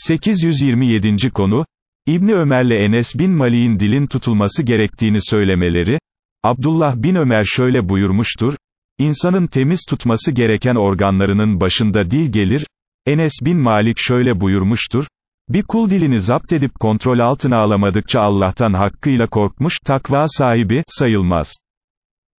827. konu, İbni Ömer'le Enes bin Malik'in dilin tutulması gerektiğini söylemeleri, Abdullah bin Ömer şöyle buyurmuştur, İnsanın temiz tutması gereken organlarının başında dil gelir, Enes bin Malik şöyle buyurmuştur, bir kul dilini zapt edip kontrol altına alamadıkça Allah'tan hakkıyla korkmuş, takva sahibi, sayılmaz.